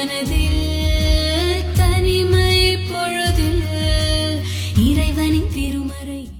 மனதில் தனிமை பொழுதில் இறைவனின் திருமறை.